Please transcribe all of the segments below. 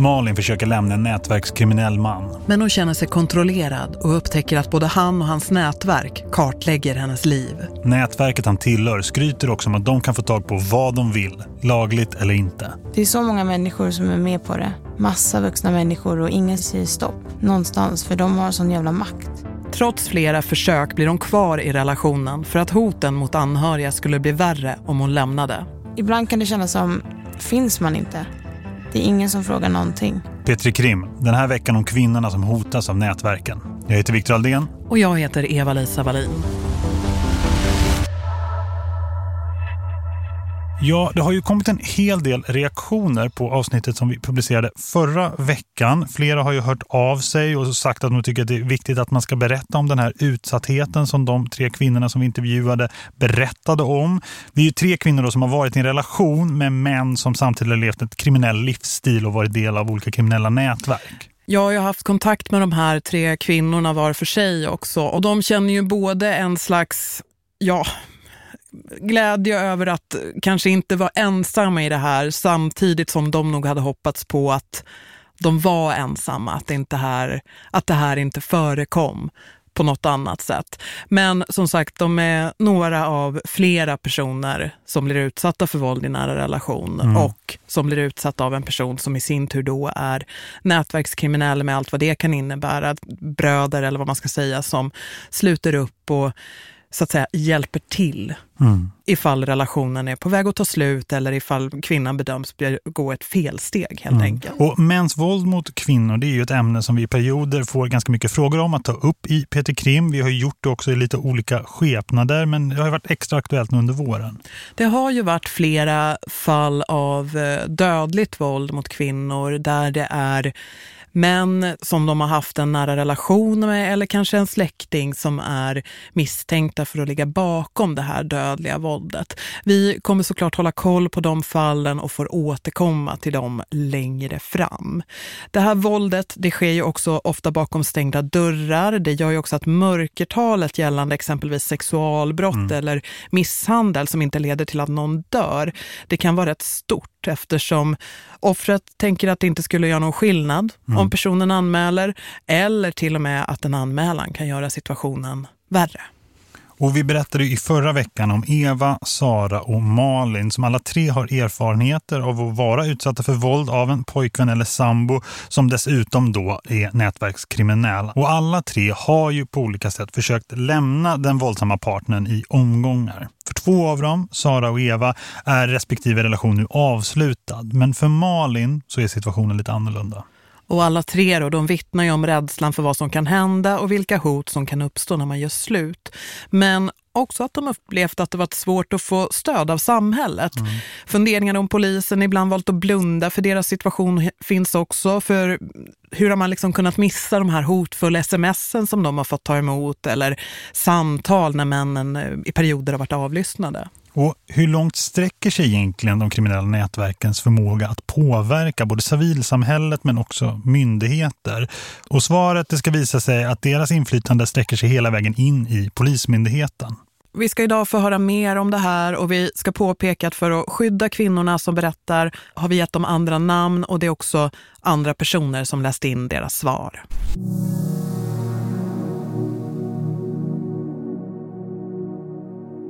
Malin försöker lämna en nätverkskriminell man. Men hon känner sig kontrollerad och upptäcker att både han och hans nätverk kartlägger hennes liv. Nätverket han tillhör skryter också om att de kan få tag på vad de vill, lagligt eller inte. Det är så många människor som är med på det. Massa vuxna människor och ingen säger stopp någonstans för de har sån jävla makt. Trots flera försök blir hon kvar i relationen för att hoten mot anhöriga skulle bli värre om hon lämnade. Ibland kan det kännas som, finns man inte? Det är ingen som frågar någonting. Petri Krim, den här veckan om kvinnorna som hotas av nätverken. Jag heter Viktor Aldén. Och jag heter Eva-Lisa Wallin. Ja, det har ju kommit en hel del reaktioner på avsnittet som vi publicerade förra veckan. Flera har ju hört av sig och sagt att de tycker att det är viktigt att man ska berätta om den här utsattheten som de tre kvinnorna som vi intervjuade berättade om. Det är ju tre kvinnor då som har varit i en relation med män som samtidigt har levt ett kriminell livsstil och varit del av olika kriminella nätverk. Jag har haft kontakt med de här tre kvinnorna var för sig också och de känner ju både en slags, ja glädje över att kanske inte vara ensamma i det här samtidigt som de nog hade hoppats på att de var ensamma, att inte här, att det här inte förekom på något annat sätt. Men som sagt, de är några av flera personer som blir utsatta för våld i nära relation mm. och som blir utsatta av en person som i sin tur då är nätverkskriminell med allt vad det kan innebära. Bröder eller vad man ska säga som sluter upp och så att säga hjälper till mm. ifall relationen är på väg att ta slut eller ifall kvinnan bedöms gå ett felsteg helt mm. enkelt. Och mäns våld mot kvinnor det är ju ett ämne som vi i perioder får ganska mycket frågor om att ta upp i Peter Krim. Vi har gjort det också i lite olika skepnader men det har varit extra aktuellt nu under våren. Det har ju varit flera fall av eh, dödligt våld mot kvinnor där det är män som de har haft en nära relation med eller kanske en släkting som är misstänkta för att ligga bakom det här dödliga våldet. Vi kommer såklart hålla koll på de fallen och får återkomma till dem längre fram. Det här våldet det sker ju också ofta bakom stängda dörrar. Det gör ju också att mörkertalet gällande exempelvis sexualbrott mm. eller misshandel som inte leder till att någon dör, det kan vara rätt stort eftersom offret tänker att det inte skulle göra någon skillnad mm. om personen anmäler eller till och med att en anmälan kan göra situationen värre. Och vi berättade i förra veckan om Eva, Sara och Malin som alla tre har erfarenheter av att vara utsatta för våld av en pojkvän eller sambo som dessutom då är nätverkskriminell. Och alla tre har ju på olika sätt försökt lämna den våldsamma partnern i omgångar. För två av dem, Sara och Eva, är respektive relation nu avslutad. Men för Malin så är situationen lite annorlunda. Och alla tre då, de vittnar ju om rädslan för vad som kan hända och vilka hot som kan uppstå när man gör slut. Men också att de upplevt att det varit svårt att få stöd av samhället. Mm. Funderingar om polisen ibland valt att blunda för deras situation finns också. För hur har man liksom kunnat missa de här hotfulla sms'en som de har fått ta emot eller samtal när männen eh, i perioder har varit avlyssnade? Och hur långt sträcker sig egentligen de kriminella nätverkens förmåga att påverka både civilsamhället men också myndigheter? Och svaret det ska visa sig att deras inflytande sträcker sig hela vägen in i polismyndigheten. Vi ska idag få höra mer om det här och vi ska påpeka att för att skydda kvinnorna som berättar har vi gett dem andra namn och det är också andra personer som läst in deras svar.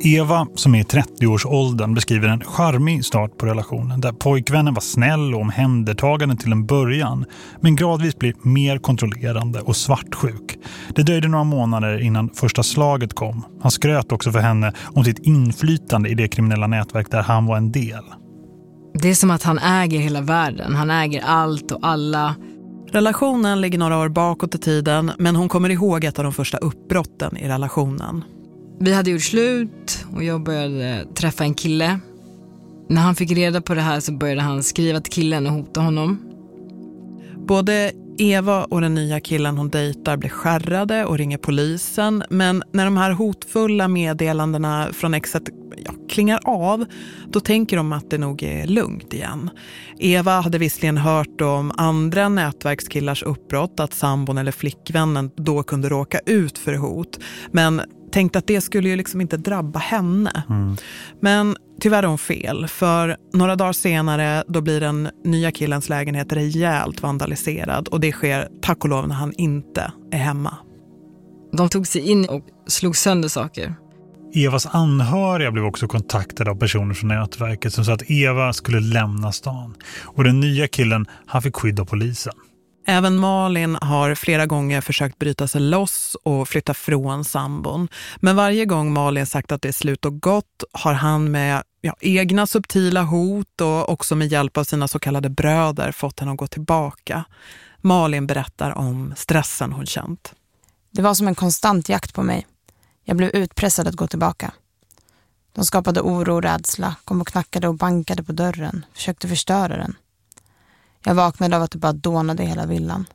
Eva, som är i 30-årsåldern, beskriver en charmig start på relationen där pojkvännen var snäll och omhändertagande till en början men gradvis blir mer kontrollerande och svartsjuk. Det dröjde några månader innan första slaget kom. Han skröt också för henne om sitt inflytande i det kriminella nätverk där han var en del. Det är som att han äger hela världen. Han äger allt och alla. Relationen ligger några år bakåt i tiden men hon kommer ihåg ett av de första uppbrotten i relationen. Vi hade gjort slut och jag började träffa en kille. När han fick reda på det här så började han skriva till killen och hota honom. Både Eva och den nya killen hon dejtar blir skärrade och ringer polisen. Men när de här hotfulla meddelandena från exet ja, klingar av, då tänker de att det nog är lugnt igen. Eva hade visserligen hört om andra nätverkskillars uppbrott att sambon eller flickvännen då kunde råka ut för hot. Men tänkte att det skulle ju liksom inte drabba henne. Mm. Men tyvärr är hon fel, för några dagar senare då blir den nya killens lägenhet rejält vandaliserad och det sker tack och lov när han inte är hemma. De tog sig in och slog sönder saker. Evas anhöriga blev också kontaktade av personer från nätverket som sa att Eva skulle lämna stan. Och den nya killen, han fick skydd av polisen. Även Malin har flera gånger försökt bryta sig loss och flytta från sambon. Men varje gång Malin sagt att det är slut och gott har han med ja, egna subtila hot och också med hjälp av sina så kallade bröder fått henne att gå tillbaka. Malin berättar om stressen hon känt. Det var som en konstant jakt på mig. Jag blev utpressad att gå tillbaka. De skapade oro och rädsla, kom och knackade och bankade på dörren, försökte förstöra den. Jag vaknade av att det bara dånade i hela villan.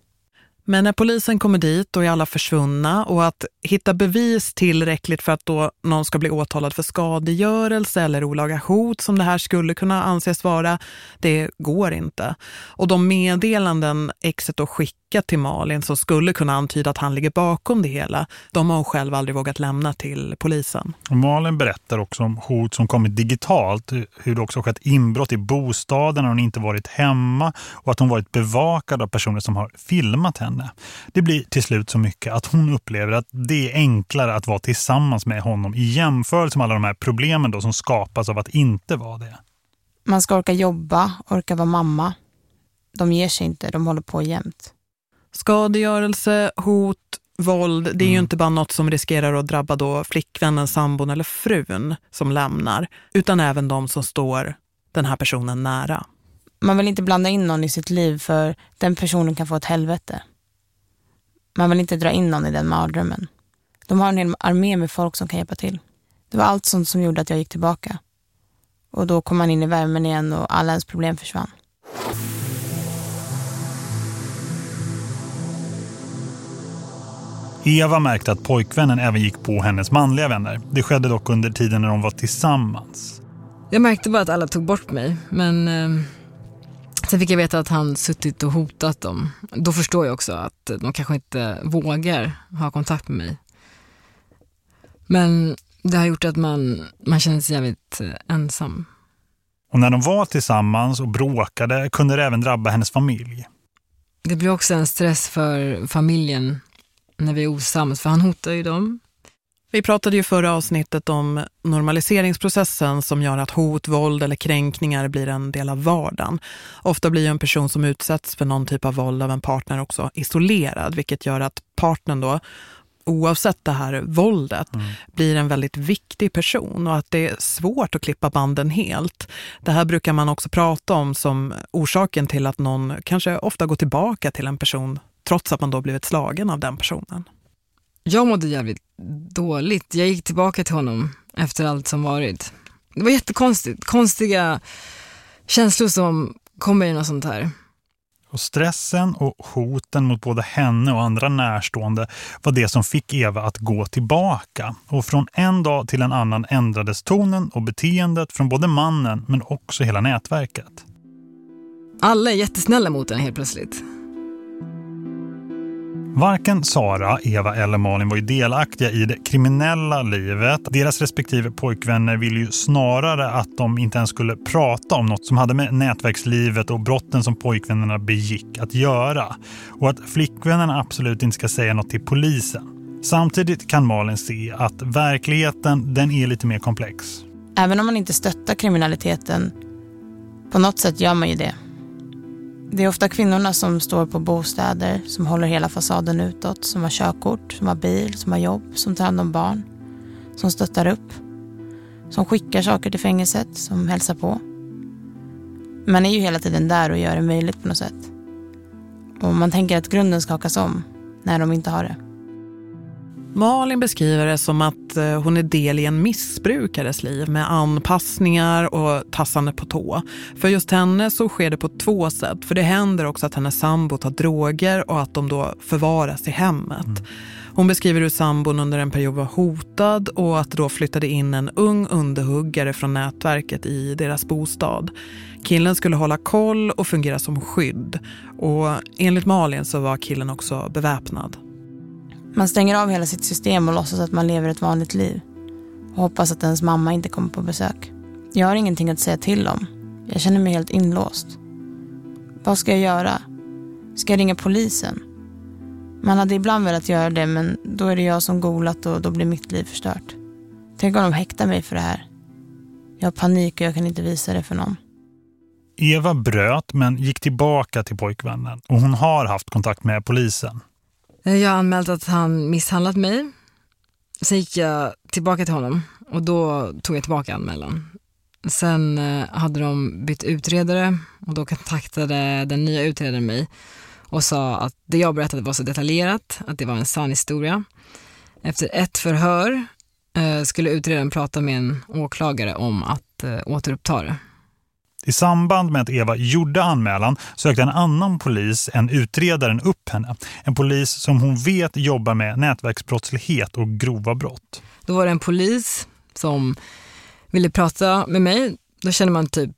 Men när polisen kommer dit och är alla försvunna och att hitta bevis tillräckligt för att då någon ska bli åtalad för skadegörelse eller olaga hot som det här skulle kunna anses vara, det går inte. Och de meddelanden exet och skickat till Malin som skulle kunna antyda att han ligger bakom det hela, de har hon själv aldrig vågat lämna till polisen. Malin berättar också om hot som kommit digitalt, hur det också skett inbrott i bostaden när hon inte varit hemma och att hon varit bevakad av personer som har filmat henne henne. Det blir till slut så mycket att hon upplever att det är enklare att vara tillsammans med honom i jämförelse med alla de här problemen då som skapas av att inte vara det. Man ska orka jobba, orka vara mamma. De ger sig inte, de håller på jämt. Skadegörelse, hot, våld, det är mm. ju inte bara något som riskerar att drabba då flickvännen, sambon eller frun som lämnar, utan även de som står den här personen nära. Man vill inte blanda in någon i sitt liv för den personen kan få ett helvete. Man vill inte dra in någon i den mardrömmen. De har en hel armé med folk som kan hjälpa till. Det var allt sånt som gjorde att jag gick tillbaka. Och då kom man in i värmen igen och alla ens problem försvann. Eva märkte att pojkvännen även gick på hennes manliga vänner. Det skedde dock under tiden när de var tillsammans. Jag märkte bara att alla tog bort mig, men eh, Sen fick jag veta att han suttit och hotat dem. Då förstår jag också att de kanske inte vågar ha kontakt med mig. Men det har gjort att man, man känner sig jävligt eh, ensam. Och när de var tillsammans och bråkade kunde det även drabba hennes familj. Det blir också en stress för familjen när vi är osams, för han hotar ju dem. Vi pratade ju förra avsnittet om normaliseringsprocessen som gör att hot, våld eller kränkningar blir en del av vardagen. Ofta blir en person som utsätts för någon typ av våld av en partner också isolerad, vilket gör att partnern då oavsett det här våldet, mm. blir en väldigt viktig person och att det är svårt att klippa banden helt. Det här brukar man också prata om som orsaken till att någon kanske ofta går tillbaka till en person trots att man då blivit slagen av den personen. Jag mådde jävligt dåligt. Jag gick tillbaka till honom efter allt som varit. Det var jättekonstigt. Konstiga känslor som kommer i något sånt här. Och stressen och hoten mot både henne och andra närstående var det som fick Eva att gå tillbaka. Och från en dag till en annan ändrades tonen och beteendet från både mannen men också hela nätverket. Alla är jättesnälla mot en helt plötsligt. Varken Sara, Eva eller Malin var ju delaktiga i det kriminella livet. Deras respektive pojkvänner ville ju snarare att de inte ens skulle prata om något som hade med nätverkslivet och brotten som pojkvännerna begick att göra. Och att flickvännerna absolut inte ska säga något till polisen. Samtidigt kan Malin se att verkligheten den är lite mer komplex. Även om man inte stöttar kriminaliteten, på något sätt gör man ju det. Det är ofta kvinnorna som står på bostäder, som håller hela fasaden utåt, som har körkort, som har bil, som har jobb, som tar hand om barn, som stöttar upp, som skickar saker till fängelset, som hälsar på. Man är ju hela tiden där och gör det möjligt på något sätt. Och man tänker att grunden skakas om när de inte har det. Malin beskriver det som att eh, hon är del i en missbrukares liv med anpassningar och tassande på tå. För just henne så sker det på två sätt. För det händer också att hennes sambo tar droger och att de då förvaras i hemmet. Mm. Hon beskriver hur sambon under en period var hotad och att då flyttade in en ung underhuggare från nätverket i deras bostad. Killen skulle hålla koll och fungera som skydd. Och enligt Malin så var killen också beväpnad. Man stänger av hela sitt system och låtsas att man lever ett vanligt liv. Och hoppas att ens mamma inte kommer på besök. Jag har ingenting att säga till om. Jag känner mig helt inlåst. Vad ska jag göra? Ska jag ringa polisen? Man hade ibland velat göra det men då är det jag som golat och då blir mitt liv förstört. Tänk om de häktar mig för det här. Jag har panik och jag kan inte visa det för någon. Eva bröt men gick tillbaka till pojkvännen och hon har haft kontakt med polisen. Eh, jag har anmält att han misshandlat mig. Sen gick jag tillbaka till honom och då tog jag tillbaka anmälan. Sen eh, hade de bytt utredare och då kontaktade den nya utredaren mig och sa att det jag berättade var så detaljerat, att det var en sann historia. Efter ett förhör eh, skulle utredaren prata med en åklagare om att återuppta det. I samband med att Eva gjorde anmälan sökte en annan polis än utredaren upp henne. En polis som hon vet jobbar med nätverksbrottslighet och grova brott. Då var det en polis som ville prata med mig. Då känner man typ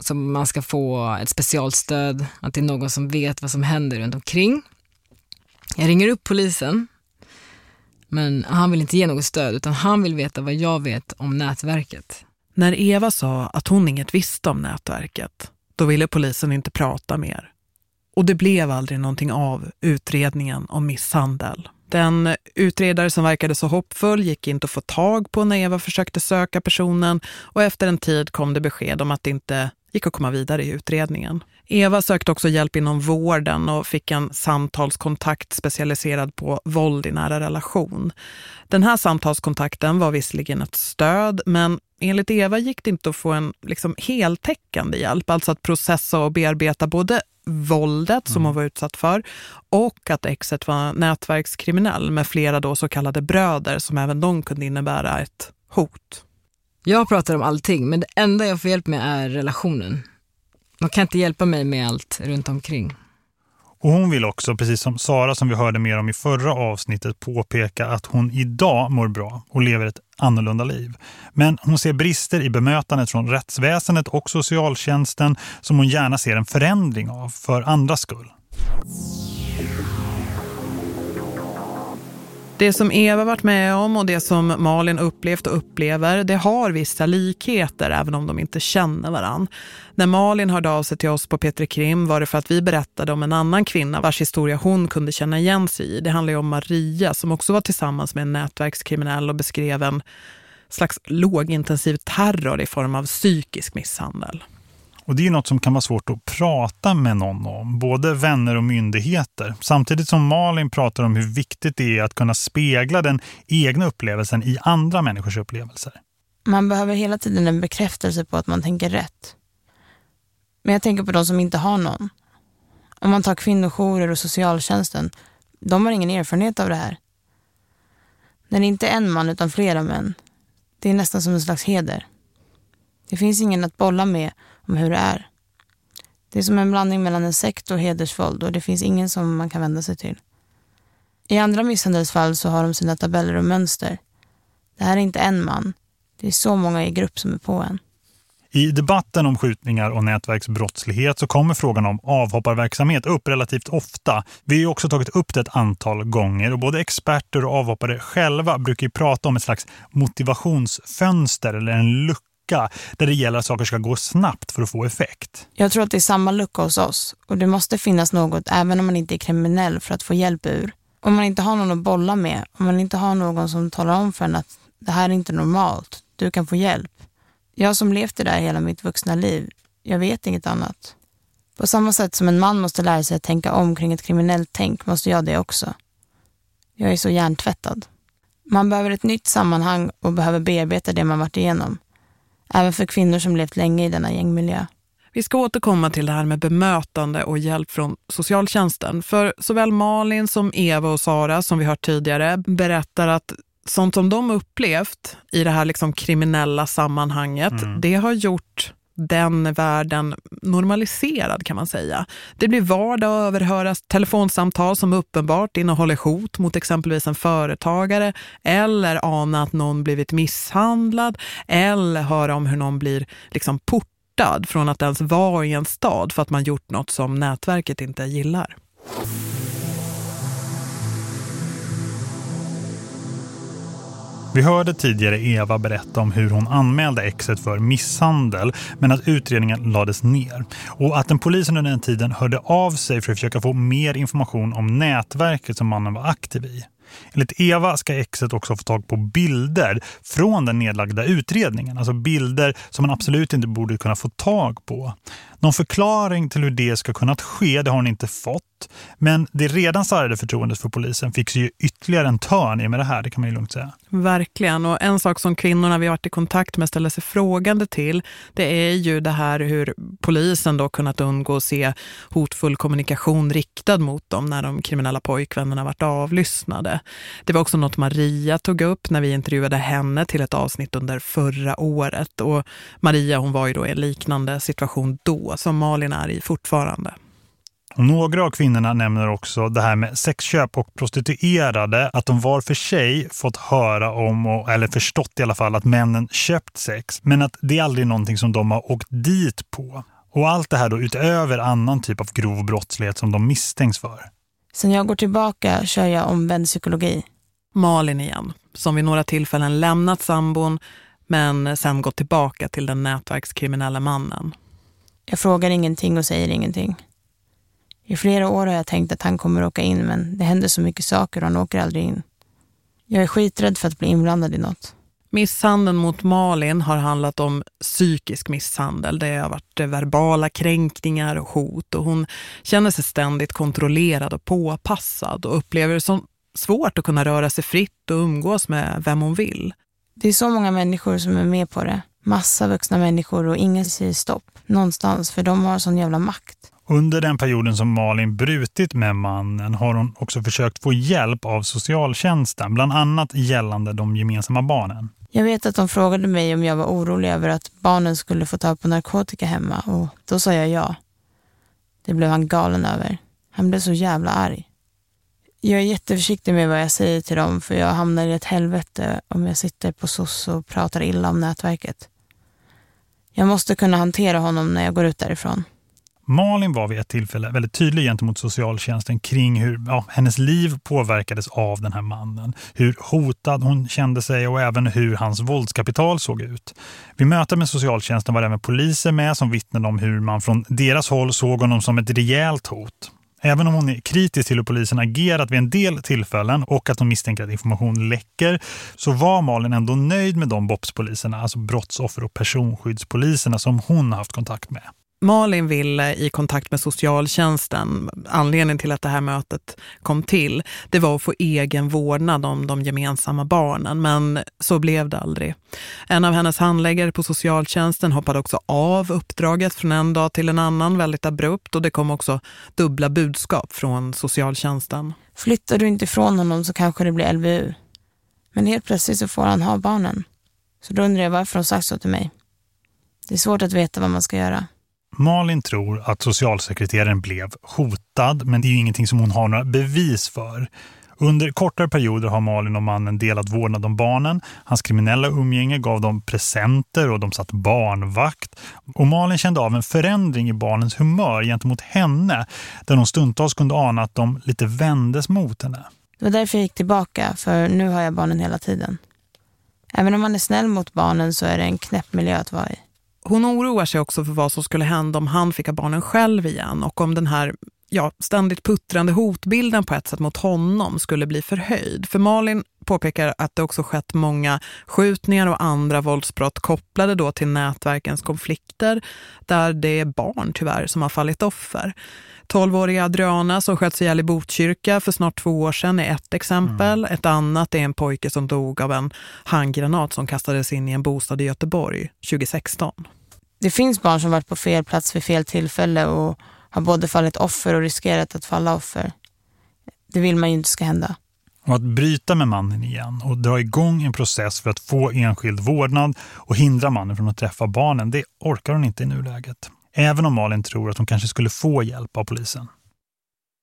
som man ska få ett specialstöd, att det är någon som vet vad som händer runt omkring. Jag ringer upp polisen, men han vill inte ge något stöd utan han vill veta vad jag vet om nätverket. När Eva sa att hon inget visste om nätverket, då ville polisen inte prata mer. Och det blev aldrig någonting av utredningen om misshandel. Den utredare som verkade så hoppfull gick inte att få tag på när Eva försökte söka personen och efter en tid kom det besked om att det inte gick att komma vidare i utredningen. Eva sökte också hjälp inom vården och fick en samtalskontakt specialiserad på våld i nära relation. Den här samtalskontakten var visserligen ett stöd men enligt Eva gick det inte att få en liksom, heltäckande hjälp, alltså att processa och bearbeta både våldet som mm. hon var utsatt för och att exet var nätverkskriminell med flera då så kallade bröder som även de kunde innebära ett hot. Jag pratar om allting, men det enda jag får hjälp med är relationen. Man kan inte hjälpa mig med allt runt omkring. Och hon vill också, precis som Sara som vi hörde mer om i förra avsnittet, påpeka att hon idag mår bra och lever ett annorlunda liv. Men hon ser brister i bemötandet från rättsväsendet och socialtjänsten som hon gärna ser en förändring av för andras skull. Det som Eva varit med om och det som Malin upplevt och upplever, det har vissa likheter även om de inte känner varann. När Malin hörde av sig till oss på Petri Krim var det för att vi berättade om en annan kvinna vars historia hon kunde känna igen sig i. Det handlar ju om Maria som också var tillsammans med en nätverkskriminell och beskrev en slags lågintensiv terror i form av psykisk misshandel. Och det är något som kan vara svårt att prata med någon om, både vänner och myndigheter. Samtidigt som Malin pratar om hur viktigt det är att kunna spegla den egna upplevelsen i andra människors upplevelser. Man behöver hela tiden en bekräftelse på att man tänker rätt. Men jag tänker på de som inte har någon. Om man tar kvinnojourer och socialtjänsten, de har ingen erfarenhet av det här. När det inte är en man utan flera män, det är nästan som en slags heder. Det finns ingen att bolla med om hur det är. Det är som en blandning mellan en sekt och hedersvåld och det finns ingen som man kan vända sig till. I andra misshandelsfall så har de sina tabeller och mönster. Det här är inte en man. Det är så många i grupp som är på en. I debatten om skjutningar och nätverksbrottslighet så kommer frågan om avhopparverksamhet upp relativt ofta. Vi har också tagit upp det ett antal gånger och både experter och avhoppare själva brukar ju prata om ett slags motivationsfönster eller en lucka lucka där det gäller att saker ska gå snabbt för att få effekt. Jag tror att det är samma lucka hos oss och det måste finnas något även om man inte är kriminell för att få hjälp ur. Om man inte har någon att bolla med, om man inte har någon som talar om för en att det här är inte normalt, du kan få hjälp. Jag som levt det där hela mitt vuxna liv, jag vet inget annat. På samma sätt som en man måste lära sig att tänka om kring ett kriminellt tänk måste jag det också. Jag är så hjärntvättad. Man behöver ett nytt sammanhang och behöver bearbeta det man varit igenom även för kvinnor som levt länge i denna gängmiljö. Vi ska återkomma till det här med bemötande och hjälp från socialtjänsten. För såväl Malin som Eva och Sara, som vi hört tidigare, berättar att sånt som de upplevt i det här liksom kriminella sammanhanget, mm. det har gjort den världen normaliserad kan man säga. Det blir vardag att överhöra telefonsamtal som uppenbart innehåller hot mot exempelvis en företagare eller ana att någon blivit misshandlad eller höra om hur någon blir liksom portad från att ens vara i en stad för att man gjort något som nätverket inte gillar. Vi hörde tidigare Eva berätta om hur hon anmälde exet för misshandel men att utredningen lades ner. Och att en polis under den tiden hörde av sig för att försöka få mer information om nätverket som mannen var aktiv i. Enligt Eva ska exet också få tag på bilder från den nedlagda utredningen. Alltså bilder som man absolut inte borde kunna få tag på. Någon förklaring till hur det ska kunnat ske det har hon inte fått. Men det redan sargade förtroendet för polisen fick ju ytterligare en törn i med det här, det kan man ju lugnt säga. Verkligen, och en sak som kvinnorna vi har varit i kontakt med ställer sig frågande till det är ju det här hur polisen då kunnat undgå att se hotfull kommunikation riktad mot dem när de kriminella pojkvännerna varit avlyssnade. Det var också något Maria tog upp när vi intervjuade henne till ett avsnitt under förra året och Maria hon var ju då i en liknande situation då som Malin är i fortfarande. Några av kvinnorna nämner också det här med sexköp och prostituerade, att de var för sig fått höra om, och, eller förstått i alla fall, att männen köpt sex. Men att det är aldrig någonting som de har åkt dit på. Och allt det här då utöver annan typ av grov brottslighet som de misstänks för. Sen jag går tillbaka kör jag omvänd psykologi. Malin igen, som vid några tillfällen lämnat sambon men sen gått tillbaka till den nätverkskriminella mannen. Jag frågar ingenting och säger ingenting. I flera år har jag tänkt att han kommer åka in men det händer så mycket saker och han åker aldrig in. Jag är skiträdd för att bli inblandad i något. Misshandeln mot Malin har handlat om psykisk misshandel. Det har varit verbala kränkningar och hot och hon känner sig ständigt kontrollerad och påpassad och upplever det som svårt att kunna röra sig fritt och umgås med vem hon vill. Det är så många människor som är med på det. Massa vuxna människor och ingen säger stopp någonstans för de har sån jävla makt. Under den perioden som Malin brutit med mannen har hon också försökt få hjälp av socialtjänsten, bland annat gällande de gemensamma barnen. Jag vet att de frågade mig om jag var orolig över att barnen skulle få tag på narkotika hemma och då sa jag ja. Det blev han galen över. Han blev så jävla arg. Jag är jätteförsiktig med vad jag säger till dem för jag hamnar i ett helvete om jag sitter på SOS och pratar illa om nätverket. Jag måste kunna hantera honom när jag går ut därifrån. Malin var vid ett tillfälle väldigt tydlig gentemot socialtjänsten kring hur ja, hennes liv påverkades av den här mannen. Hur hotad hon kände sig och även hur hans våldskapital såg ut. Vid möten med socialtjänsten var även poliser med som vittnade om hur man från deras håll såg honom som ett rejält hot. Även om hon är kritisk till hur polisen agerat vid en del tillfällen och att hon misstänker att information läcker så var Malin ändå nöjd med de BOPS-poliserna, alltså brottsoffer- och personskyddspoliserna som hon haft kontakt med. Malin ville eh, i kontakt med socialtjänsten, anledningen till att det här mötet kom till, det var att få egen vårdnad om de gemensamma barnen, men så blev det aldrig. En av hennes handläggare på socialtjänsten hoppade också av uppdraget från en dag till en annan väldigt abrupt och det kom också dubbla budskap från socialtjänsten. Flyttar du inte ifrån honom så kanske det blir LVU. Men helt plötsligt så får han ha barnen. Så då undrar jag varför de sagt så till mig. Det är svårt att veta vad man ska göra. Malin tror att socialsekreteraren blev hotad men det är ju ingenting som hon har några bevis för. Under kortare perioder har Malin och mannen delat vårdnad om barnen. Hans kriminella umgänge gav dem presenter och de satt barnvakt. Och Malin kände av en förändring i barnens humör gentemot henne där hon stundtals kunde ana att de lite vändes mot henne. Det var därför jag gick tillbaka för nu har jag barnen hela tiden. Även om man är snäll mot barnen så är det en knäpp miljö att vara i. Hon oroar sig också för vad som skulle hända om han fick ha barnen själv igen och om den här ja, ständigt puttrande hotbilden på ett sätt mot honom skulle bli förhöjd. För Malin påpekar att det också skett många skjutningar och andra våldsbrott kopplade då till nätverkens konflikter där det är barn tyvärr som har fallit offer. 12-åriga Adriana som sköts ihjäl i Botkyrka för snart två år sedan är ett exempel. Mm. Ett annat är en pojke som dog av en handgranat som kastades in i en bostad i Göteborg 2016. Det finns barn som varit på fel plats vid fel tillfälle och har både fallit offer och riskerat att falla offer. Det vill man ju inte ska hända. Och att bryta med mannen igen och dra igång en process för att få enskild vårdnad och hindra mannen från att träffa barnen, det orkar hon inte i nuläget. Även om Malin tror att hon kanske skulle få hjälp av polisen.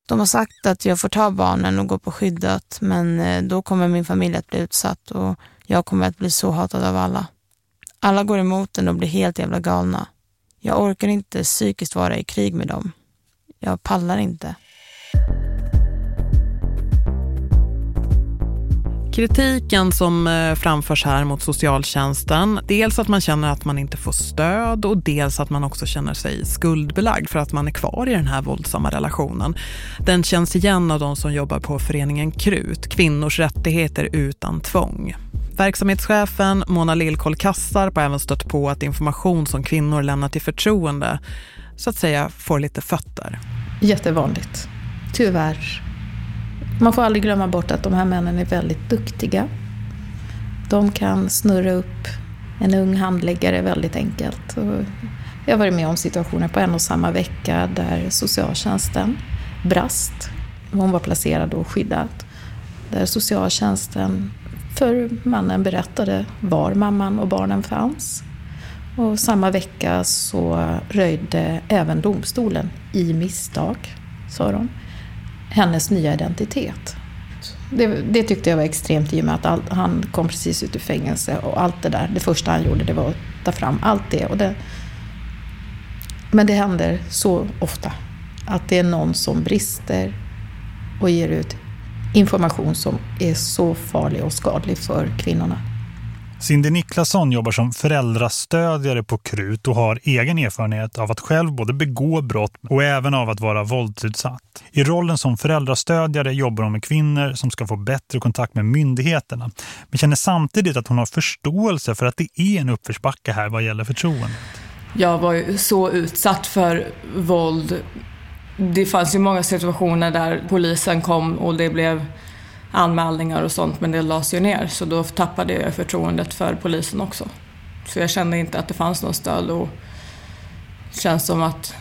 De har sagt att jag får ta barnen och gå på skyddat men eh, då kommer min familj att bli utsatt och jag kommer att bli så hatad av alla. Alla går emot den och blir helt jävla galna. Jag orkar inte psykiskt vara i krig med dem. Jag pallar inte. Kritiken som eh, framförs här mot socialtjänsten, dels att man känner att man inte får stöd och dels att man också känner sig skuldbelagd för att man är kvar i den här våldsamma relationen. Den känns igen av de som jobbar på föreningen KRUT, kvinnors rättigheter utan tvång. Verksamhetschefen Mona Lillkoll Kassarp har även stött på att information som kvinnor lämnar till förtroende så att säga får lite fötter. Jättevanligt, tyvärr. Man får aldrig glömma bort att de här männen är väldigt duktiga. De kan snurra upp en ung handläggare väldigt enkelt. Jag har varit med om situationer på en och samma vecka där socialtjänsten brast. Hon var placerad och skyddad. Där socialtjänsten för mannen berättade var mamman och barnen fanns. Och samma vecka så röjde även domstolen i misstag, sa de, hennes nya identitet. Det, det, tyckte jag var extremt i och med att all, han kom precis ut ur fängelse och allt det där. Det första han gjorde det var att ta fram allt det. Och det men det händer så ofta att det är någon som brister och ger ut information som är så farlig och skadlig för kvinnorna. Cindy Niklasson jobbar som föräldrastödjare på KRUT och har egen erfarenhet av att själv både begå brott och även av att vara våldsutsatt. I rollen som föräldrastödjare jobbar hon med kvinnor som ska få bättre kontakt med myndigheterna. Men känner samtidigt att hon har förståelse för att det är en uppförsbacke här vad gäller förtroendet. Jag var ju så utsatt för våld. Det fanns ju många situationer där polisen kom och det blev anmälningar och sånt men det lades ju ner så då tappade jag förtroendet för polisen också. Så jag kände inte att det fanns något stöd och det känns som att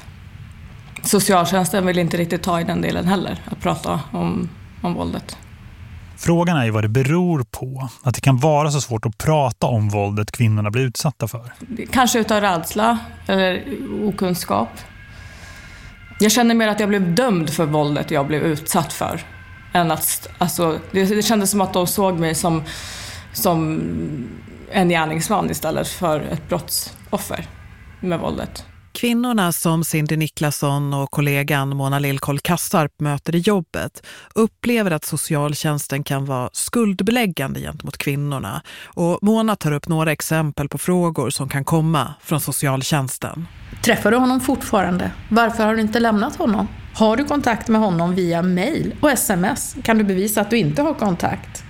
socialtjänsten vill inte riktigt ta i den delen heller, att prata om, om våldet. Frågan är ju vad det beror på. Att det kan vara så svårt att prata om våldet kvinnorna blir utsatta för. Kanske utav rädsla eller okunskap. Jag känner mer att jag blev dömd för våldet jag blev utsatt för. Än att, alltså, det, det kändes som att de såg mig som, som en gärningsman istället för ett brottsoffer med våldet. Kvinnorna som Cindy Niklasson och kollegan Mona Lillkoll Kassarp möter i jobbet upplever att socialtjänsten kan vara skuldbeläggande gentemot kvinnorna. Och Mona tar upp några exempel på frågor som kan komma från socialtjänsten. Träffar du honom fortfarande? Varför har du inte lämnat honom? Har du kontakt med honom via mail och sms? Kan du bevisa att du inte har kontakt?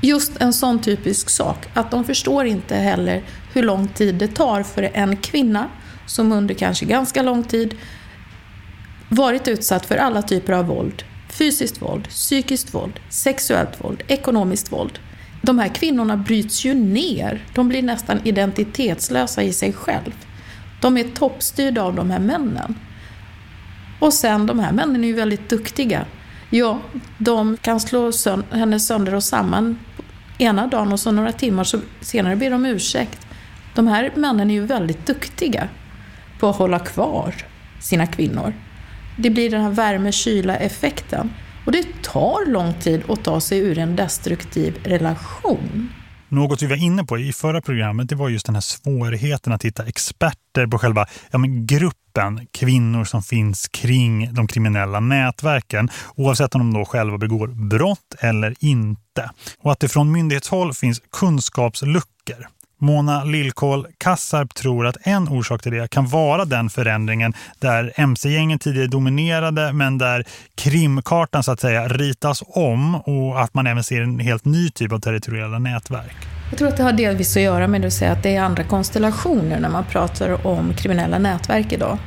Just en sån typisk sak, att de förstår inte heller hur lång tid det tar för en kvinna som under kanske ganska lång tid varit utsatt för alla typer av våld. Fysiskt våld, psykiskt våld, sexuellt våld, ekonomiskt våld. De här kvinnorna bryts ju ner. De blir nästan identitetslösa i sig själv. De är toppstyrda av de här männen. Och sen, de här männen är ju väldigt duktiga. Ja, de kan slå sönd henne sönder och samman ena dagen och så några timmar så senare ber de ursäkt. De här männen är ju väldigt duktiga på att hålla kvar sina kvinnor. Det blir den här värme-kyla-effekten. Och det tar lång tid att ta sig ur en destruktiv relation. Något vi var inne på i förra programmet det var just den här svårigheten att hitta experter på själva ja, men gruppen kvinnor som finns kring de kriminella nätverken oavsett om de då själva begår brott eller inte. Och att det från myndighetshåll finns kunskapsluckor. Mona Lillkål Kassarp tror att en orsak till det kan vara den förändringen där MC-gängen tidigare dominerade men där krimkartan så att säga ritas om och att man även ser en helt ny typ av territoriella nätverk. Jag tror att det har delvis att göra med att säga att det är andra konstellationer när man pratar om kriminella nätverk idag.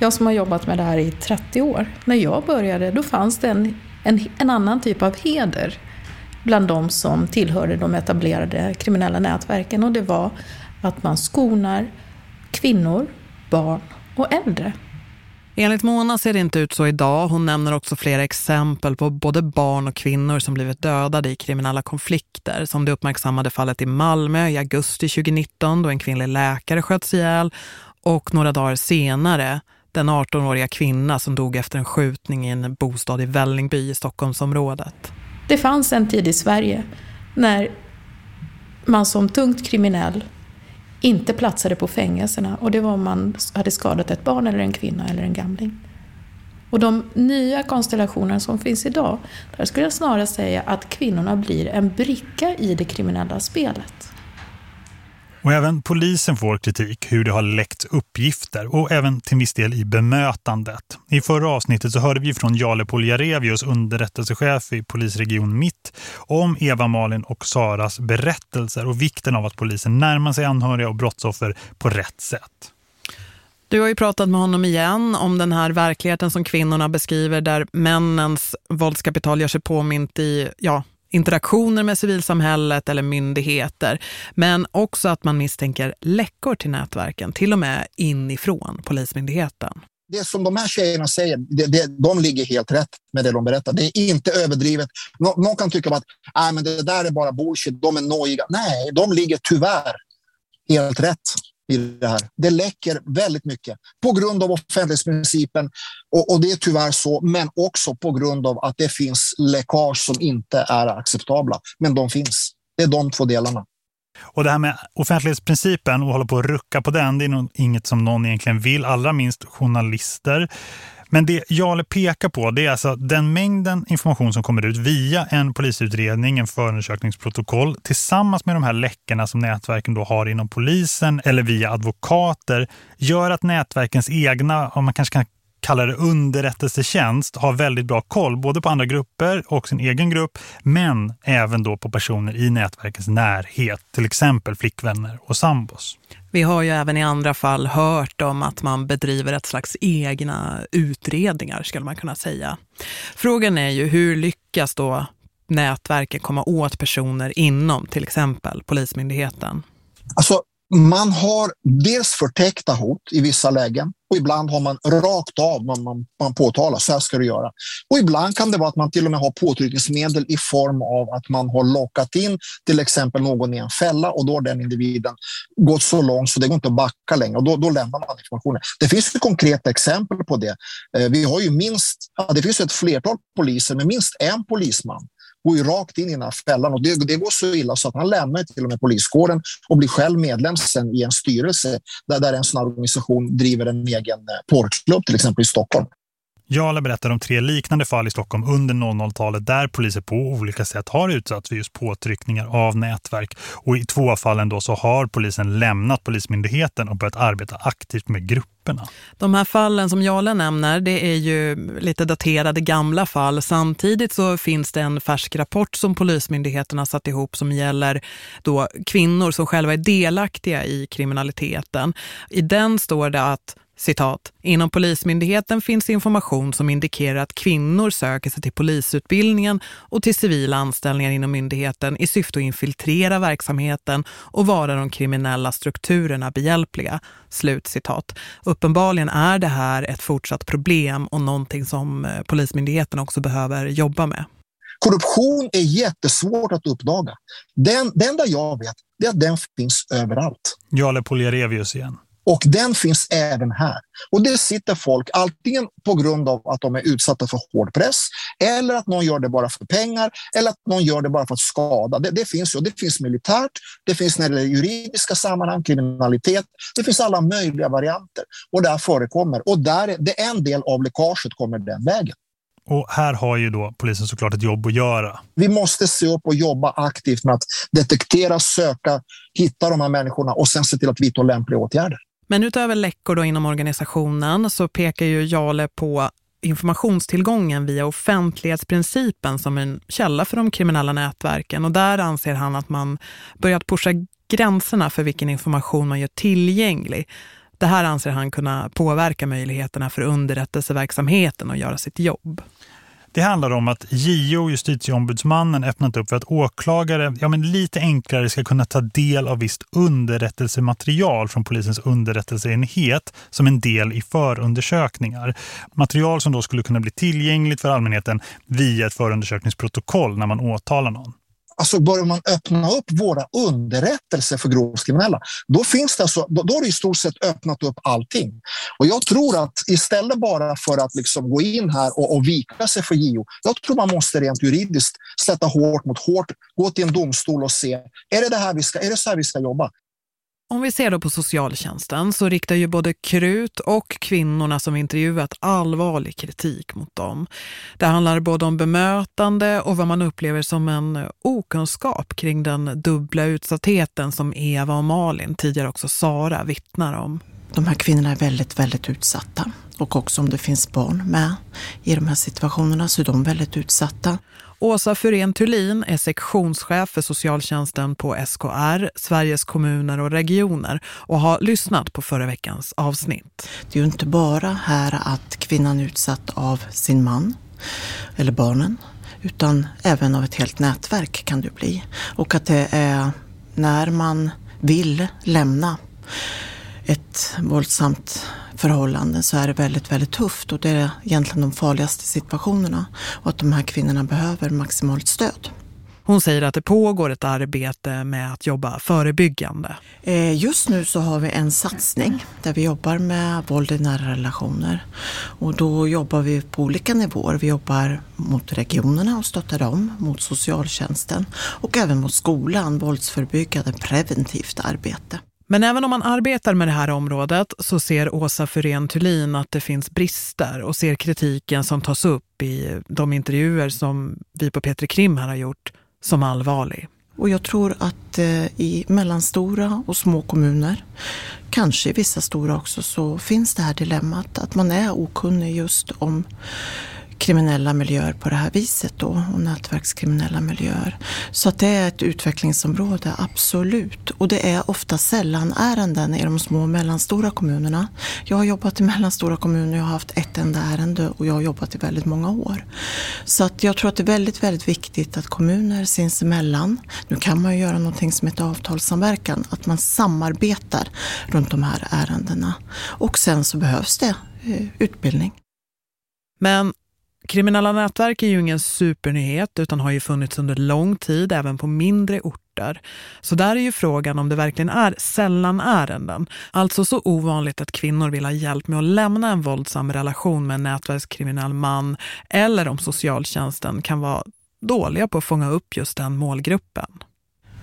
Jag som har jobbat med det här i 30 år, när jag började då fanns det en, en, en annan typ av heder bland de som tillhörde de etablerade kriminella nätverken och det var att man skonar kvinnor, barn och äldre. Enligt Mona ser det inte ut så idag. Hon nämner också flera exempel på både barn och kvinnor som blivit dödade i kriminella konflikter. Som det uppmärksammade fallet i Malmö i augusti 2019 då en kvinnlig läkare sköts ihjäl. Och några dagar senare den 18-åriga kvinna som dog efter en skjutning i en bostad i Vällingby i Stockholmsområdet. Det fanns en tid i Sverige när man som tungt kriminell inte platsade på fängelserna och det var om man hade skadat ett barn eller en kvinna eller en gamling. Och de nya konstellationer som finns idag, där skulle jag snarare säga att kvinnorna blir en bricka i det kriminella spelet. Och även polisen får kritik hur det har läckt uppgifter och även till viss del i bemötandet. I förra avsnittet så hörde vi från Jale Poljarevius, underrättelsechef i polisregion Mitt, om Eva-Malin och Saras berättelser och vikten av att polisen närmar sig anhöriga och brottsoffer på rätt sätt. Du har ju pratat med honom igen om den här verkligheten som kvinnorna beskriver där männens våldskapital gör sig påmint i ja, interaktioner med civilsamhället eller myndigheter. Men också att man misstänker läckor till nätverken, till och med inifrån polismyndigheten. Det som de här tjejerna säger, det, det, de ligger helt rätt med det de berättar. Det är inte överdrivet. Nå, någon kan tycka att men det där är bara bullshit, de är nojiga. Nej, de ligger tyvärr helt rätt i det här. Det läcker väldigt mycket på grund av offentlighetsprincipen och, och det är tyvärr så, men också på grund av att det finns läckage som inte är acceptabla. Men de finns. Det är de två delarna. Och det här med offentlighetsprincipen och hålla på att rucka på den, det är nog inget som någon egentligen vill, allra minst journalister. Men det Jale pekar på det är alltså den mängden information som kommer ut via en polisutredning, en förundersökningsprotokoll tillsammans med de här läckorna som nätverken då har inom polisen eller via advokater gör att nätverkens egna, om man kanske kan kallar det underrättelsetjänst har väldigt bra koll både på andra grupper och sin egen grupp men även då på personer i nätverkets närhet, till exempel flickvänner och sambos. Vi har ju även i andra fall hört om att man bedriver ett slags egna utredningar skulle man kunna säga. Frågan är ju hur lyckas då nätverken komma åt personer inom till exempel Polismyndigheten? Alltså man har dels förtäckta hot i vissa lägen och ibland har man rakt av man, man, man påtalar, så här ska du göra. Och ibland kan det vara att man till och med har påtryckningsmedel i form av att man har lockat in till exempel någon i en fälla och då har den individen gått så långt så det går inte att backa längre och då, då lämnar man informationen. Det finns ju konkreta exempel på det. Eh, vi har ju minst, det finns ett flertal poliser med minst en polisman går ju rakt in i den här fällan och det, det går så illa så att han lämnar till och med poliskåren och blir själv medlem sen i en styrelse där, där en sån organisation driver en egen eh, porrklubb till exempel i Stockholm. Jala berättar om tre liknande fall i Stockholm under 00-talet där poliser på olika sätt har utsatts för just påtryckningar av nätverk. Och i två fallen då så har polisen lämnat polismyndigheten och börjat arbeta aktivt med grupperna. De här fallen som Jala nämner, det är ju lite daterade gamla fall. Samtidigt så finns det en färsk rapport som polismyndigheten har satt ihop som gäller då kvinnor som själva är delaktiga i kriminaliteten. I den står det att Citat, inom Polismyndigheten finns information som indikerar att kvinnor söker sig till polisutbildningen och till civila anställningar inom myndigheten i syfte att infiltrera verksamheten och vara de kriminella strukturerna behjälpliga. Slut citat. Uppenbarligen är det här ett fortsatt problem och någonting som eh, Polismyndigheten också behöver jobba med. Korruption är jättesvårt att uppdaga. Den, den enda jag vet är att den finns överallt. Jale Poljarevius igen. Och den finns även här. Och det sitter folk antingen på grund av att de är utsatta för hård press eller att någon gör det bara för pengar eller att någon gör det bara för att skada. Det, det finns ju. Det finns militärt, det finns när det juridiska sammanhang, kriminalitet. Det finns alla möjliga varianter och där förekommer. Och där, det är en del av läckaget kommer den vägen. Och här har ju då polisen såklart ett jobb att göra. Vi måste se upp och jobba aktivt med att detektera, söka, hitta de här människorna och sen se till att vidta lämpliga åtgärder. Men utöver läckor då inom organisationen så pekar ju Jale på informationstillgången via offentlighetsprincipen som en källa för de kriminella nätverken. Och där anser han att man börjat pusha gränserna för vilken information man gör tillgänglig. Det här anser han kunna påverka möjligheterna för underrättelseverksamheten att göra sitt jobb. Det handlar om att JO, justitieombudsmannen, öppnat upp för att åklagare ja, men lite enklare ska kunna ta del av visst underrättelsematerial från polisens underrättelseenhet som en del i förundersökningar. Material som då skulle kunna bli tillgängligt för allmänheten via ett förundersökningsprotokoll när man åtalar någon alltså börjar man öppna upp våra underrättelser för grovkriminella, då finns det alltså, då, då har det i stort sett öppnat upp allting. Och jag tror att istället bara för att liksom gå in här och, och vika sig för JO, jag tror man måste rent juridiskt sätta hårt mot hårt, gå till en domstol och se, är det, det här vi ska, är det så här vi ska jobba? Om vi ser då på socialtjänsten så riktar ju både Krut och kvinnorna som intervjuat allvarlig kritik mot dem. Det handlar både om bemötande och vad man upplever som en okunskap kring den dubbla utsattheten som Eva och Malin, tidigare också Sara, vittnar om. De här kvinnorna är väldigt, väldigt utsatta. Och också om det finns barn med i de här situationerna så är de väldigt utsatta. Åsa Furén Thulin är sektionschef för socialtjänsten på SKR, Sveriges kommuner och regioner och har lyssnat på förra veckans avsnitt. Det är ju inte bara här att kvinnan är utsatt av sin man eller barnen utan även av ett helt nätverk kan det bli. Och att det är när man vill lämna ett våldsamt förhållande så är det väldigt, väldigt tufft och det är egentligen de farligaste situationerna och att de här kvinnorna behöver maximalt stöd. Hon säger att det pågår ett arbete med att jobba förebyggande. Eh, just nu så har vi en satsning där vi jobbar med våld i nära relationer. Och då jobbar vi på olika nivåer. Vi jobbar mot regionerna och stöttar dem, mot socialtjänsten och även mot skolan, våldsförebyggande preventivt arbete. Men även om man arbetar med det här området så ser Åsa Furén Thulin att det finns brister och ser kritiken som tas upp i de intervjuer som vi på Petri Krim här har gjort som allvarlig. Och jag tror att eh, i mellanstora och små kommuner, kanske i vissa stora också, så finns det här dilemmat att man är okunnig just om kriminella miljöer på det här viset då och nätverkskriminella miljöer. Så att det är ett utvecklingsområde, absolut. Och det är ofta sällan ärenden i de små och mellanstora kommunerna. Jag har jobbat i mellanstora kommuner, jag har haft ett enda ärende och jag har jobbat i väldigt många år. Så att jag tror att det är väldigt, väldigt viktigt att kommuner sinsemellan, nu kan man ju göra någonting som heter avtalssamverkan, att man samarbetar runt de här ärendena. Och sen så behövs det eh, utbildning. Men Kriminella nätverk är ju ingen supernyhet utan har ju funnits under lång tid även på mindre orter. Så där är ju frågan om det verkligen är sällan ärenden. Alltså så ovanligt att kvinnor vill ha hjälp med att lämna en våldsam relation med en nätverkskriminell man eller om socialtjänsten kan vara dåliga på att fånga upp just den målgruppen.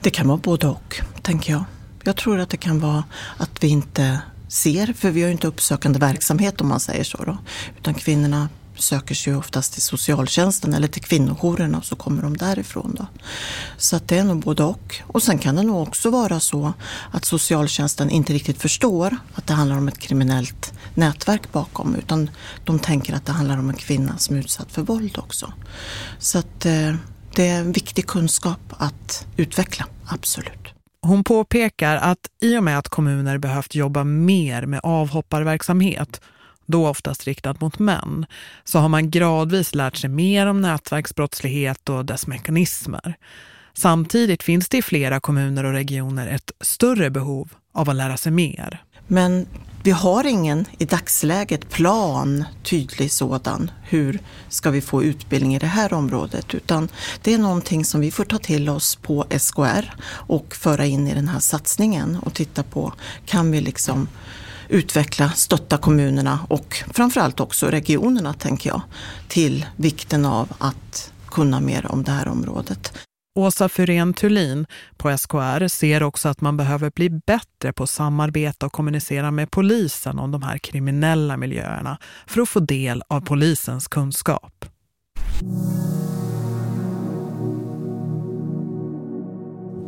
Det kan vara både och, tänker jag. Jag tror att det kan vara att vi inte ser, för vi har ju inte uppsökande verksamhet om man säger så då, utan kvinnorna söker sig oftast till socialtjänsten eller till kvinnojourerna och så kommer de därifrån. Då. Så att det är nog både och. Och sen kan det nog också vara så att socialtjänsten inte riktigt förstår att det handlar om ett kriminellt nätverk bakom utan de tänker att det handlar om en kvinna som är utsatt för våld också. Så att eh, det är en viktig kunskap att utveckla, absolut. Hon påpekar att i och med att kommuner behövt jobba mer med avhopparverksamhet då oftast riktat mot män, så har man gradvis lärt sig mer om nätverksbrottslighet och dess mekanismer. Samtidigt finns det i flera kommuner och regioner ett större behov av att lära sig mer. Men vi har ingen i dagsläget plan, tydlig sådan, hur ska vi få utbildning i det här området, utan det är någonting som vi får ta till oss på SKR och föra in i den här satsningen och titta på, kan vi liksom utveckla, stötta kommunerna och framförallt också regionerna, tänker jag, till vikten av att kunna mer om det här området. Åsa Fyrén Thulin på SKR ser också att man behöver bli bättre på att samarbeta och kommunicera med polisen om de här kriminella miljöerna för att få del av polisens kunskap.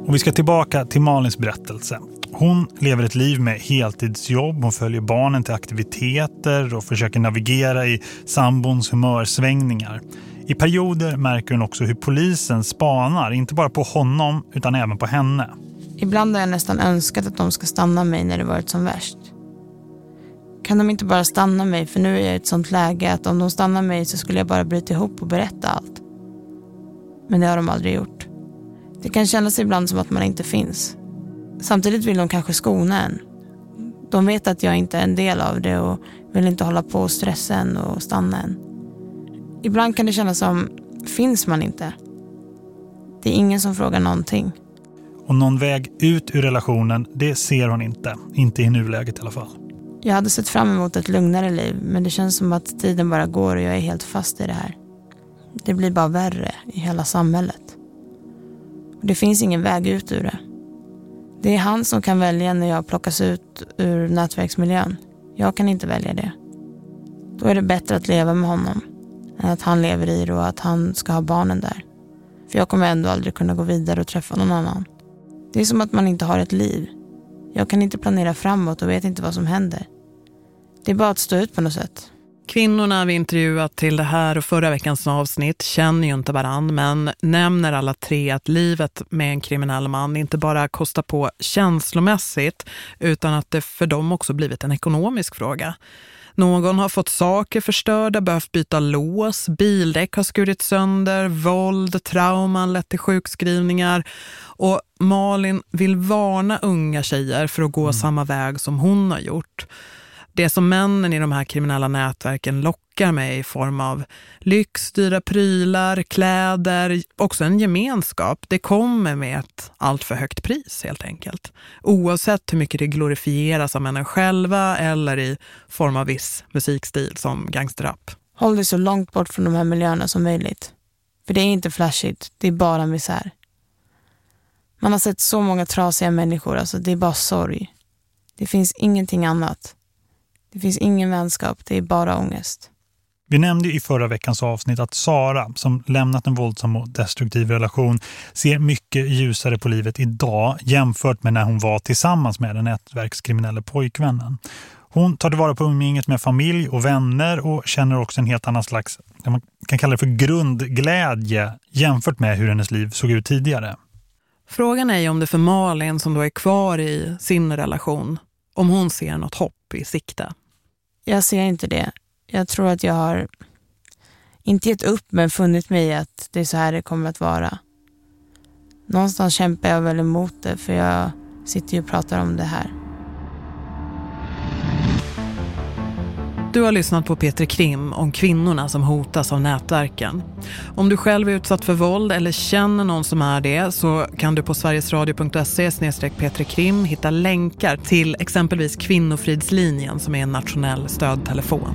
Och vi ska tillbaka till Malins berättelse. Hon lever ett liv med heltidsjobb, hon följer barnen till aktiviteter och försöker navigera i sambons humörsvängningar. I perioder märker hon också hur polisen spanar, inte bara på honom utan även på henne. Ibland har jag nästan önskat att de ska stanna mig när det varit som värst. Kan de inte bara stanna mig för nu är jag i ett sånt läge att om de stannar mig så skulle jag bara bryta ihop och berätta allt. Men det har de aldrig gjort. Det kan kännas ibland som att man inte finns. Samtidigt vill de kanske skona en. De vet att jag inte är en del av det och vill inte hålla på och stressa en och stanna en. Ibland kan det kännas som, finns man inte? Det är ingen som frågar någonting. Och någon väg ut ur relationen, det ser hon inte. Inte i nuläget i alla fall. Jag hade sett fram emot ett lugnare liv, men det känns som att tiden bara går och jag är helt fast i det här. Det blir bara värre i hela samhället. Och det finns ingen väg ut ur det. Det är han som kan välja när jag plockas ut ur nätverksmiljön. Jag kan inte välja det. Då är det bättre att leva med honom än att han lever i det och att han ska ha barnen där. För jag kommer ändå aldrig kunna gå vidare och träffa någon annan. Det är som att man inte har ett liv. Jag kan inte planera framåt och vet inte vad som händer. Det är bara att stå ut på något sätt. Kvinnorna vi intervjuat till det här och förra veckans avsnitt känner ju inte varann men nämner alla tre att livet med en kriminell man inte bara kostar på känslomässigt utan att det för dem också blivit en ekonomisk fråga. Någon har fått saker förstörda, behövt byta lås, bildäck har skurit sönder, våld, trauman lett till sjukskrivningar. Och Malin vill varna unga tjejer för att gå mm. samma väg som hon har gjort. Det som männen i de här kriminella nätverken lockar med i form av lyx, dyra prylar, kläder, också en gemenskap, det kommer med ett allt för högt pris helt enkelt. Oavsett hur mycket det glorifieras av männen själva eller i form av viss musikstil som gangsterrap. Håll dig så långt bort från de här miljöerna som möjligt. För det är inte flashigt, det är bara misär. Man har sett så många trasiga människor, alltså det är bara sorg. Det finns ingenting annat. Det finns ingen vänskap, det är bara ångest. Vi nämnde i förra veckans avsnitt att Sara, som lämnat en våldsam och destruktiv relation, ser mycket ljusare på livet idag jämfört med när hon var tillsammans med den nätverkskriminella pojkvännen. Hon tar tillvara på umgänget med familj och vänner och känner också en helt annan slags, man kan kalla det för grundglädje jämfört med hur hennes liv såg ut tidigare. Frågan är om det för Malin som då är kvar i sin relation, om hon ser något hopp i sikte. Jag ser inte det. Jag tror att jag har, inte gett upp, men funnit mig i att det är så här det kommer att vara. Någonstans kämpar jag väl emot det, för jag sitter ju och pratar om det här. Du har lyssnat på Peter Krim om kvinnorna som hotas av nätverken. Om du själv är utsatt för våld eller känner någon som är det så kan du på sverigesradio.se Krim hitta länkar till exempelvis Kvinnofridslinjen som är en nationell stödtelefon.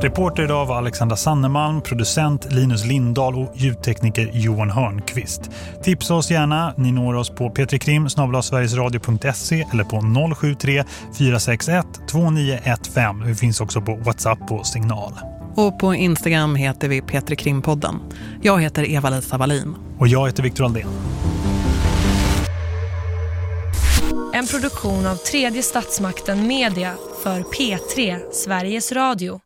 Reporter idag var Alexandra Sannemalm, producent Linus Lindahl och ljudtekniker Johan Hörnqvist. Tipsa oss gärna. Ni når oss på petrikrim sverigesradio.se eller på 073 461 2915. Vi finns också på WhatsApp och Signal. Och på Instagram heter vi Petri Krimpodden. Jag heter Eva-Lisa Wallin. Och jag heter Viktor Aldén. En produktion av tredje statsmakten Media för P3 Sveriges Radio.